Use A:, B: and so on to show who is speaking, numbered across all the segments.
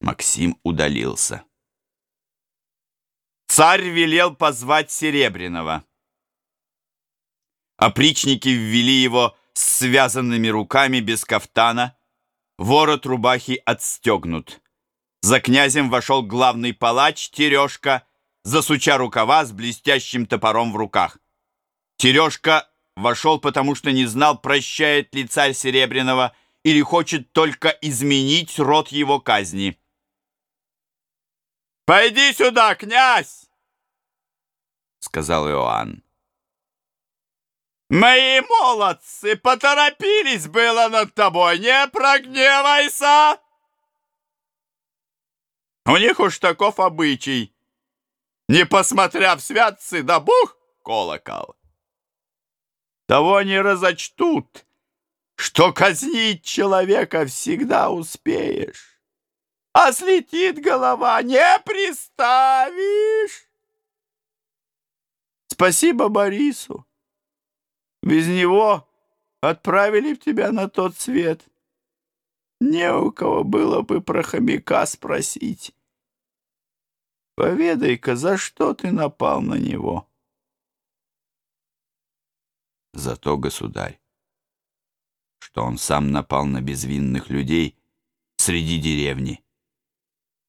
A: Максим удалился. Царь велел позвать Серебряного. Опричники ввели его с связанными руками без кафтана, ворот рубахи отстегнут. За князем вошел главный палач Терешка, засуча рукава с блестящим топором в руках. Терешка вошел, потому что не знал, прощает ли царь Серебряного или хочет только изменить род его казни. «Пойди сюда, князь!» — сказал Иоанн. «Мои молодцы поторопились было над тобой, не прогневайся!» У них уж таков обычай. Не посмотря в святцы, да бух колокол. Того не разочтут, что казнить человека всегда успеешь. А слетит голова, не приставишь. Спасибо Борису. Без него отправили б тебя на тот свет. Не у кого было бы про хомяка спросить. Поведай-ка, за что ты напал на него? Зато, государь, что он сам напал на безвинных людей среди деревни.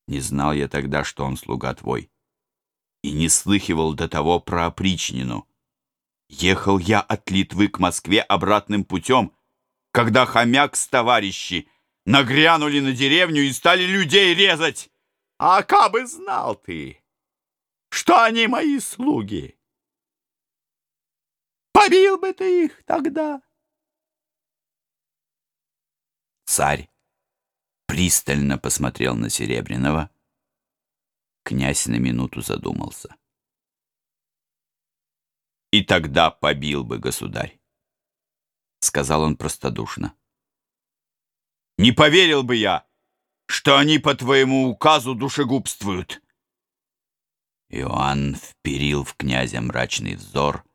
A: Не знал я тогда, что он слуга твой, и не слыхивал до того про опричнину. Ехал я от Литвы к Москве обратным путем, когда хомяк с товарищи нагрянули на деревню и стали людей резать. А кабы знал ты, что они мои слуги, побил бы ты их тогда. Царь пристально посмотрел на Серебряного. Князь на минуту задумался. «И тогда побил бы государь», — сказал он простодушно. «Не поверил бы я, что они по твоему указу душегубствуют. Иоанн вперил в князя мрачный взор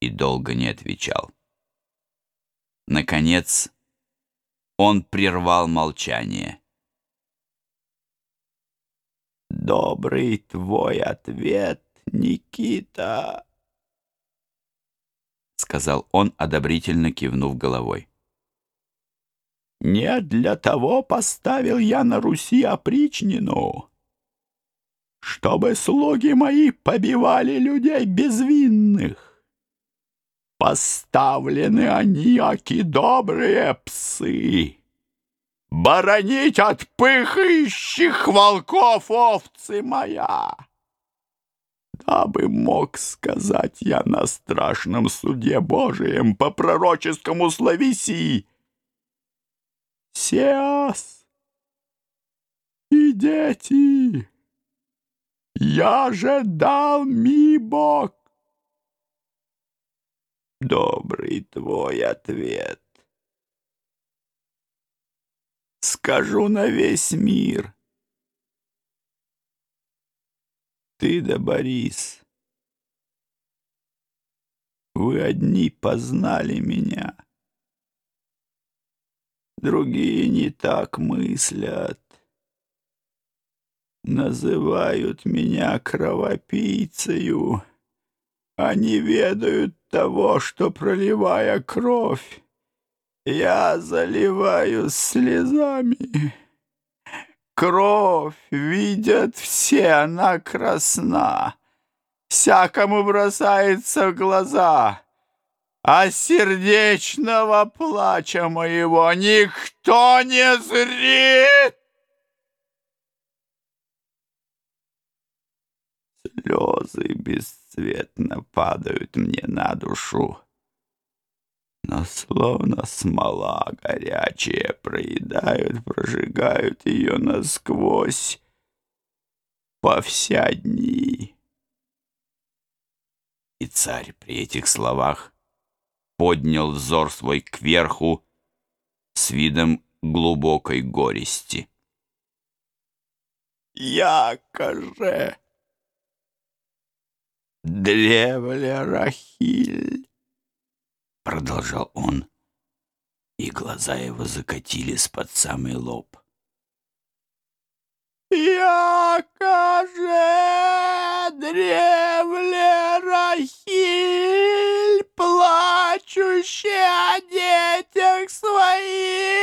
A: и долго не отвечал. Наконец, он прервал молчание. «Добрый твой ответ, Никита!» — сказал он, одобрительно кивнув головой. Не для того поставил я на Руси опричнину, чтобы слуги мои побивали людей безвинных. Поставлены они, аки добрые псы, Боронить от пыхающих волков овцы моя. Дабы мог сказать я на страшном суде Божием по пророческому словеси, Сеас и дети, я же дал ми Бог. Добрый твой ответ. Скажу на весь мир. Ты да Борис, вы одни познали меня другие не так мыслят. Называют меня кровопийцею, не ведают того, что, проливая кровь, я заливаю слезами. Кровь видят все, она красна, всякому бросается в глаза а сердечного плача моего никто не зрит. Слезы бесцветно падают мне на душу, но словно смола горячая проедают, прожигают ее насквозь по вся дни. И царь при этих словах поднял взор свой кверху с видом глубокой горести. «Яко же, древля Рахиль!» Продолжал он, и глаза его закатились под самый лоб. «Якоже, древле Рахиль, плачущая о детях своих!»